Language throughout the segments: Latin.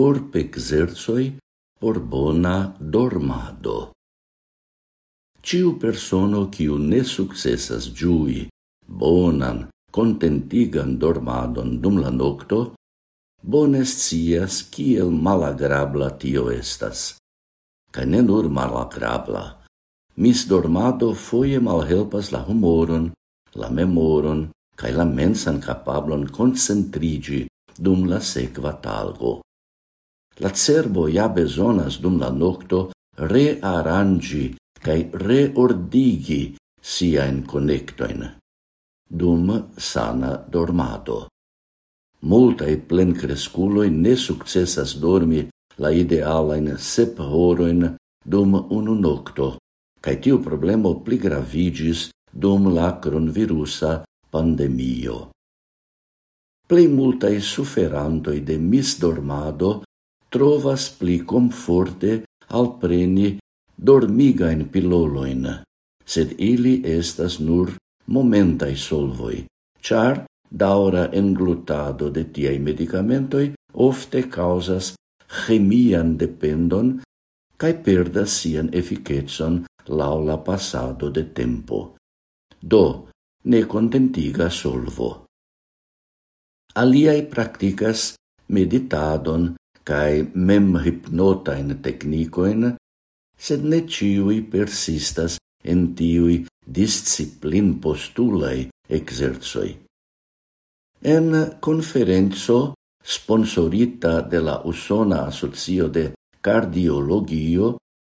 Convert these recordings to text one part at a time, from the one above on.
corp exerzoi por bona dormado. Ciu persono quiu ne successas giui bonan, contentigan dormadon dum la nocto, bones cias kiel malagrabla tio estas. Ca ne nur malagrabla, misdormado foie malhelpas la humoron, la memoron, cae la mensan capablon concentrigi dum la sequa talgo la cerbo ja bezonas dum la nocto rearangi cae reordigi siain connectoin dum sana dormado. Multae plencresculoi ne successas dormi la idealain sep horoin dum unu nocto, cae tiu problemo pli gravigis dum la cronvirusa pandemio. Plei multae suferantoi de misdormado trovas pli comforte alpreni dormigain piloloin, sed ili estas nur momentai solvoi, char daura englutado de tiai medicamentoi ofte causas chemian dependon cae perdas sian efficetson laula passado de tempo. Do, ne contentiga solvo. Aliai practicas meditadon cae mem hypnotain technicoin, sed ne ciui persistas en tiui disciplin postulai exerzoi. En conferenzo sponsorita de la Usona Associo de Cardiologio,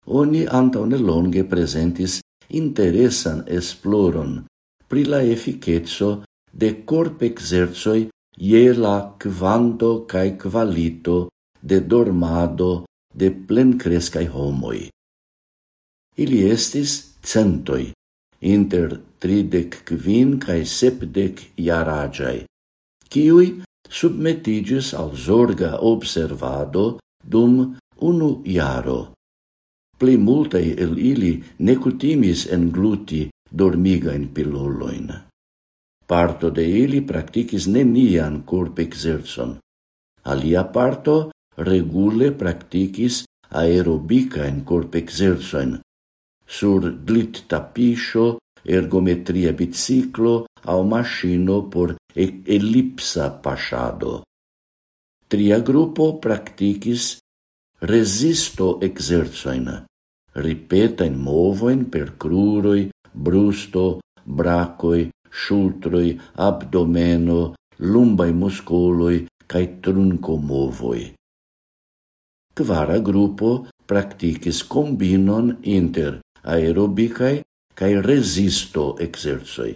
oni antaune longe presentis interesan esploron pri la efficetso de corp exerzoi je la quanto cae qualito de dormado de plencrescai homoi. Ili estis centoi, inter tridec quin cae sepdec iaragiai, ciui submetigis al zorga observado dum unu iaro. Pli multae el ili necutimis engluti dormigain piloloin. Parto de ili practicis nenian corp exerson, alia parto regule practicis aerobica in corp korpekzercojn sur glittapiŝo, ergometria biciclo au machino por elipsa paŝado. Tria grupo resisto rezisto ripeta in movoin per cruroi, brusto, bracoi, shultroi, abdomeno, lumbaj muskoloj trunco movoi quara gruppo practicis combinon inter aerobicae cae resisto exerzoi.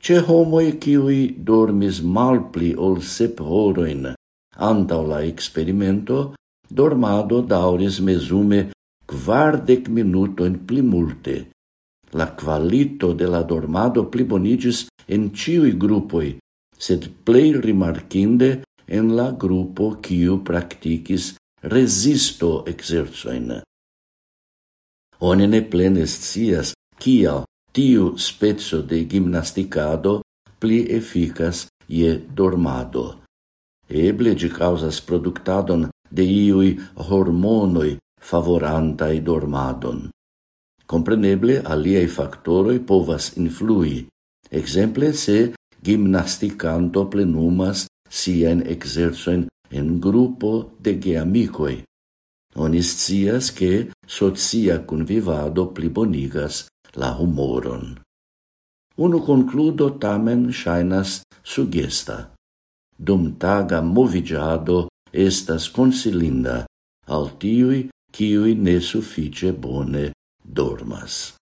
Ce homoi kiuj dormis malpli ol sep horoin antau la experimento, dormado daŭris mezume kvardek minutojn pli multe. La qualito de la dormado pliboniĝis en ciui gruppoi, sed plei rimarcinde en la grupo kiu practicis resisto exerzoin. Oni ne plene scias kial tiu spezzo de gimnasticado pli efficas je dormado. Eble gi causas productadon de iui hormonoi favorantai dormadon. Compreneble, aliei factoroi povas influi, exemple se gimnasticanto plenumas sien exerzoin en gruppo de geamicoi. Onis cias che socia convivado plibonigas la humoron. Unu concludo tamen shainas sugesta. Dum taga movigiado estas consilinda al tiui kiui ne suffice bone dormas.